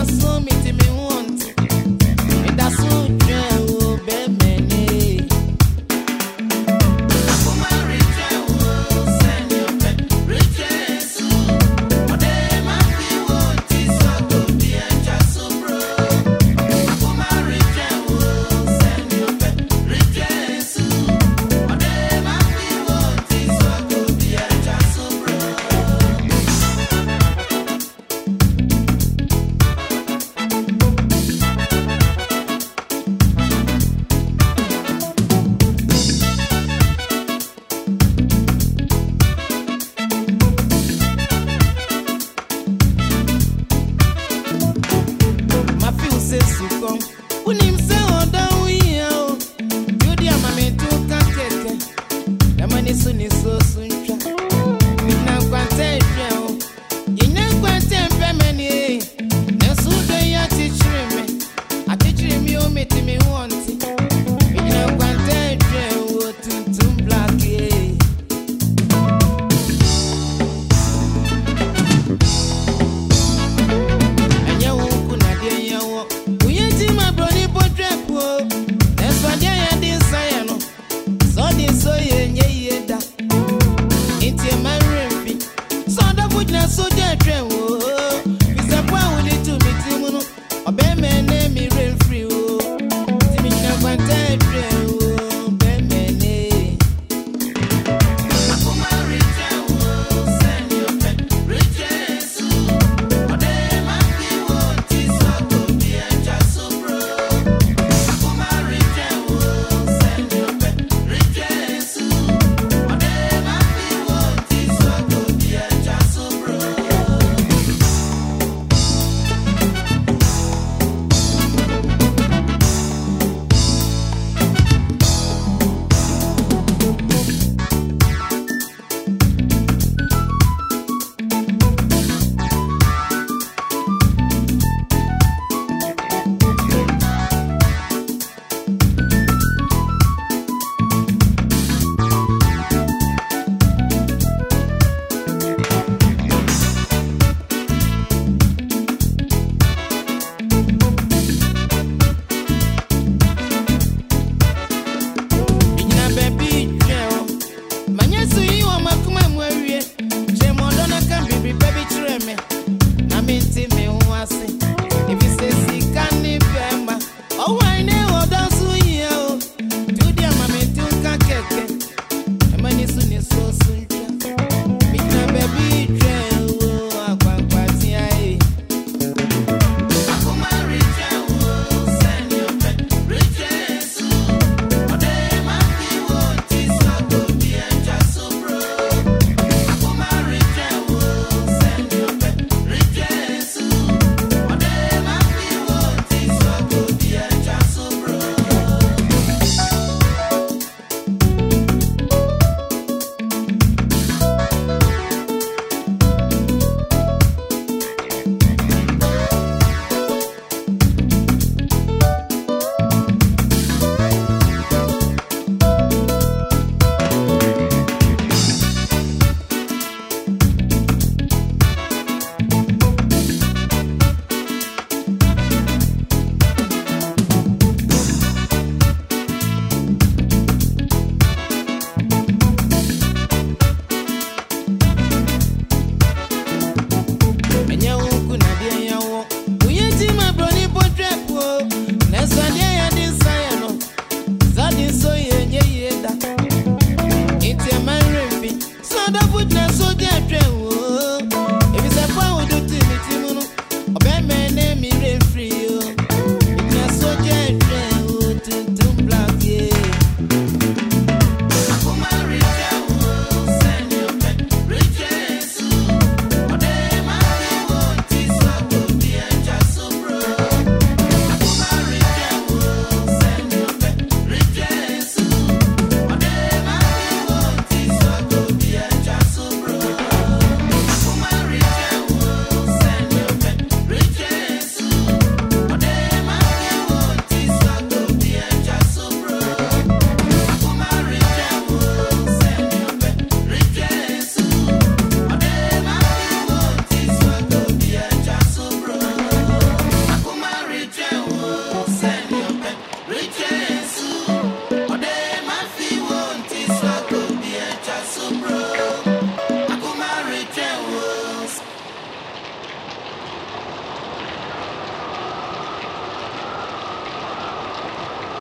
assume de mim um himself. round up with